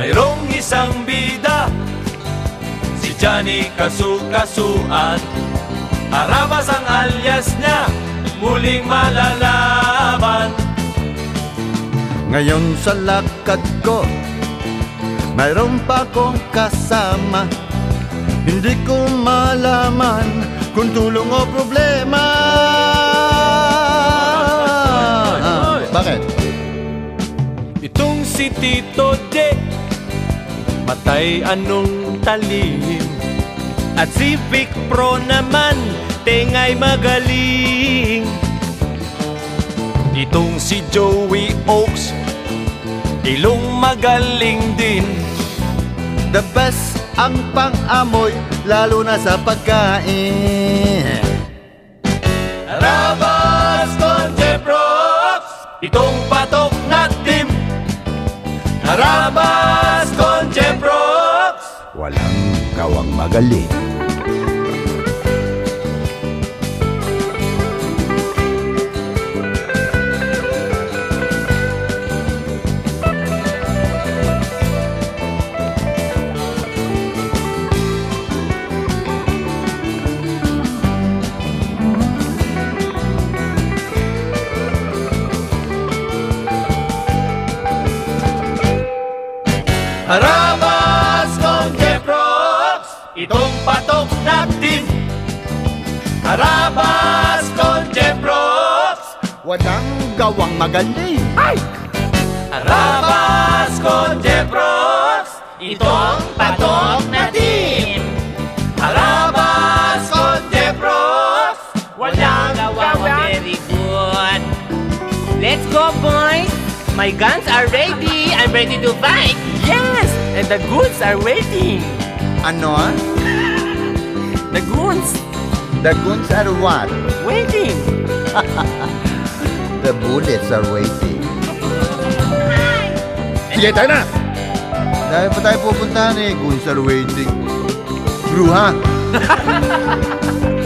Mayroong isang bida Si Johnny Kasukasuan Arabas ang alias niya Muling malalaman Ngayon sa lakad ko Mayroon pa kong kasama. Hindi ko malaman Kung tulong o problema. Bakit? Itong si Tito Matay anong talim. At si Vic Pro naman Tengay magaling. Itong si Joey Oaks Ilong magaling din. The best ang pang-amoy Lalo na sa pagkain. Arabas con Jeprox Itong patok na con Jeprox Walang kawang magaling. Jeprox Itong patok na team Arabas con Jeprox Walang gawang magaling Arabas con Jeprox Itong patok na team Arabas con Jeprox Walang gawa ko very good. Let's go, boys! My guns are ready. I'm ready to fight. Yes! And the goods are waiting. Ano? ah? The goods The guns are what? waiting. The bullets are waiting Sige, tayo na! Dahil pa tayo pupuntahan eh, guns are waiting Bruha!